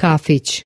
kafić.